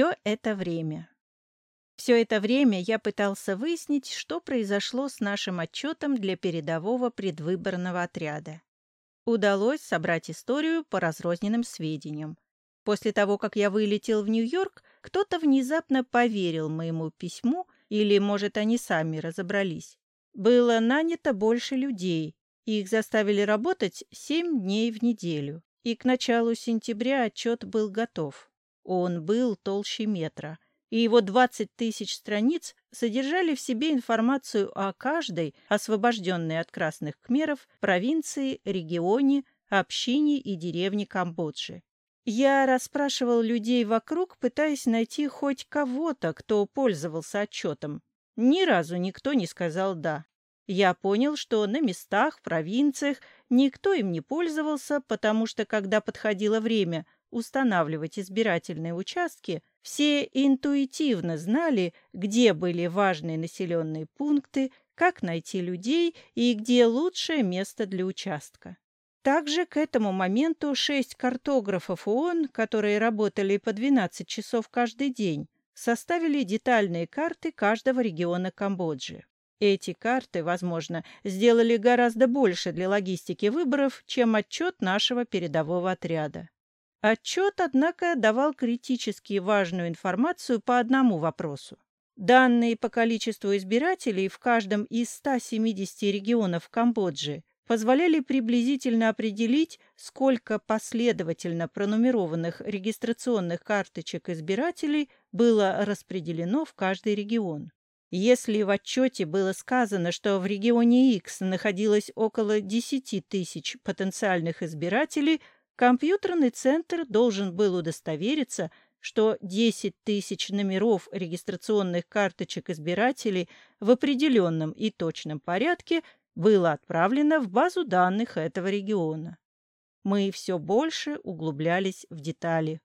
Все это время. Все это время я пытался выяснить, что произошло с нашим отчетом для передового предвыборного отряда. Удалось собрать историю по разрозненным сведениям. После того, как я вылетел в Нью-Йорк, кто-то внезапно поверил моему письму, или, может, они сами разобрались. Было нанято больше людей, их заставили работать семь дней в неделю, и к началу сентября отчет был готов. Он был толще метра, и его 20 тысяч страниц содержали в себе информацию о каждой, освобожденной от красных кмеров, провинции, регионе, общине и деревне Камбоджи. Я расспрашивал людей вокруг, пытаясь найти хоть кого-то, кто пользовался отчетом. Ни разу никто не сказал «да». Я понял, что на местах, в провинциях никто им не пользовался, потому что, когда подходило время устанавливать избирательные участки, все интуитивно знали, где были важные населенные пункты, как найти людей и где лучшее место для участка. Также к этому моменту шесть картографов ООН, которые работали по 12 часов каждый день, составили детальные карты каждого региона Камбоджи. Эти карты, возможно, сделали гораздо больше для логистики выборов, чем отчет нашего передового отряда. Отчет, однако, давал критически важную информацию по одному вопросу. Данные по количеству избирателей в каждом из 170 регионов Камбоджи позволяли приблизительно определить, сколько последовательно пронумерованных регистрационных карточек избирателей было распределено в каждый регион. Если в отчете было сказано, что в регионе X находилось около 10 тысяч потенциальных избирателей, компьютерный центр должен был удостовериться, что 10 тысяч номеров регистрационных карточек избирателей в определенном и точном порядке – было отправлено в базу данных этого региона. Мы все больше углублялись в детали.